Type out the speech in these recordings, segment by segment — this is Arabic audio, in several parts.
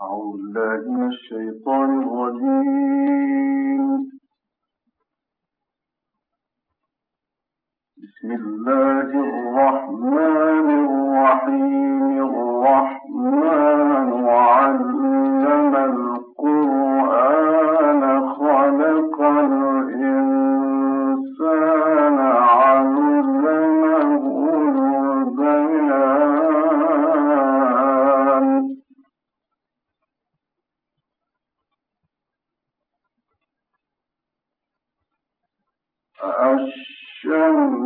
أعوذ بالله من الشيطان الرجيم. بسم الله الرحمن الرحيم. الرحمن علم القرآن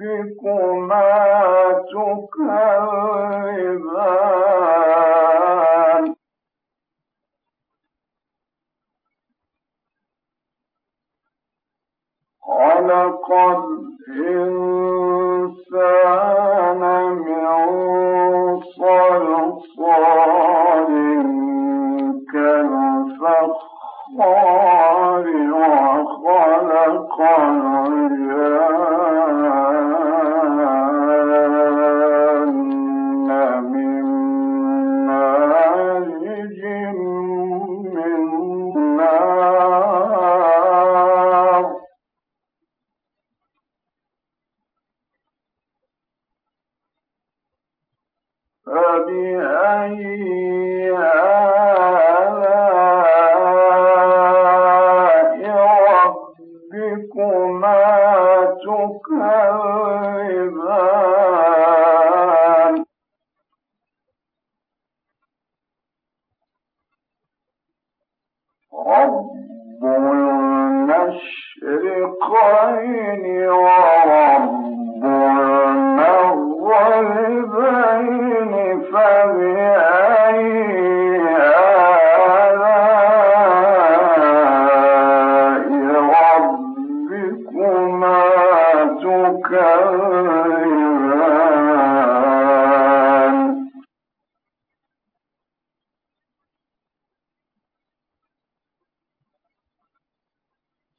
ربكما تكذبان. خلق الإنسان من صلصال كالفخار وخلق إذا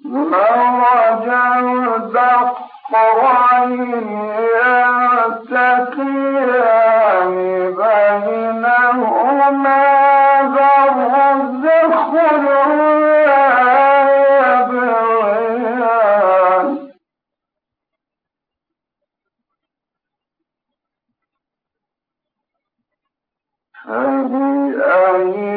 مرج البحرين يلتقيان Hadi Ali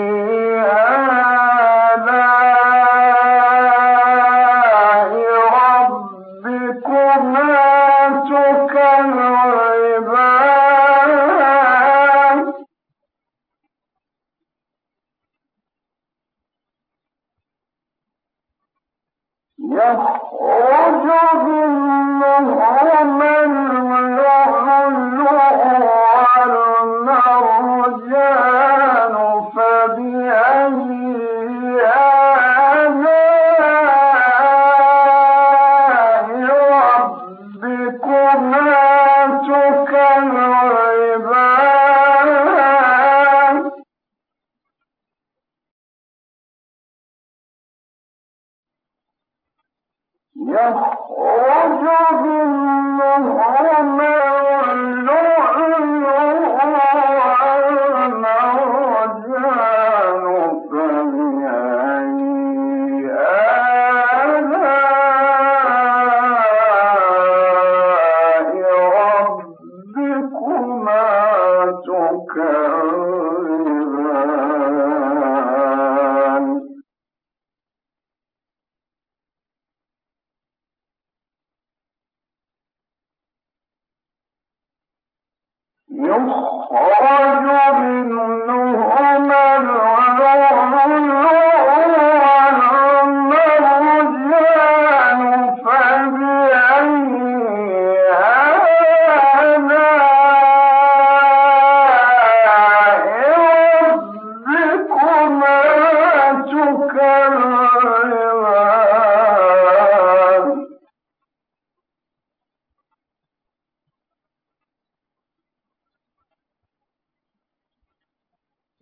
يخرج منهما الرجل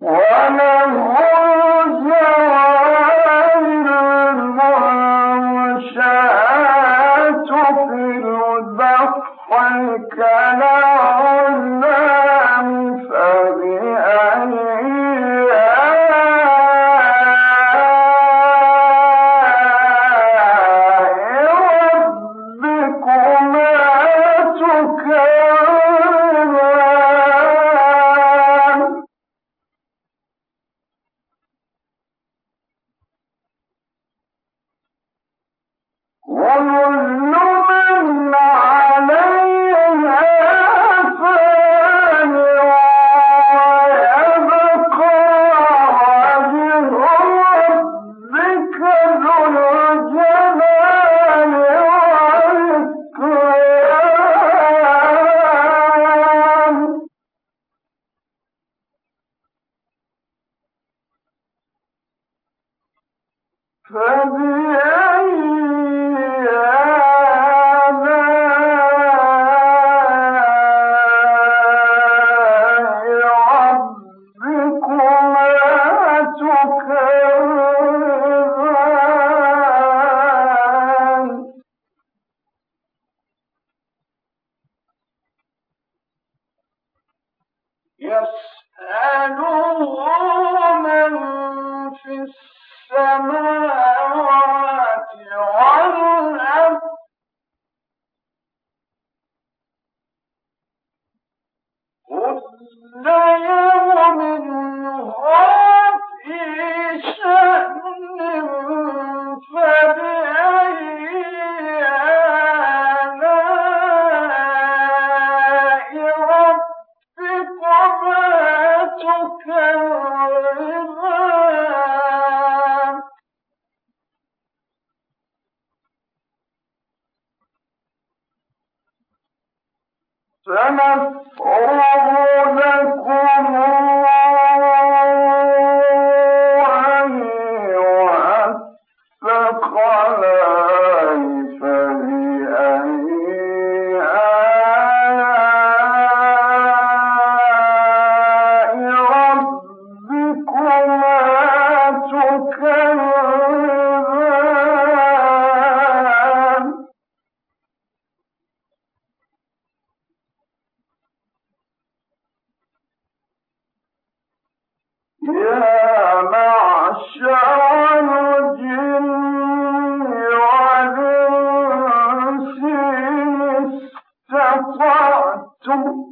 وما Yes. two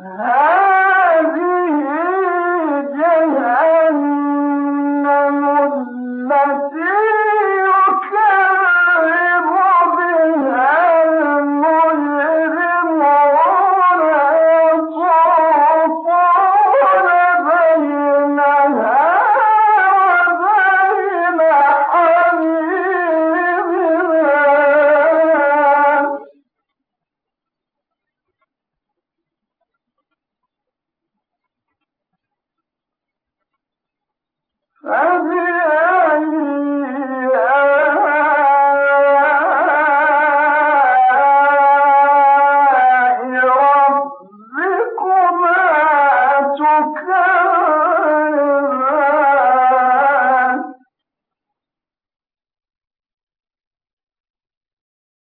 Uh-huh.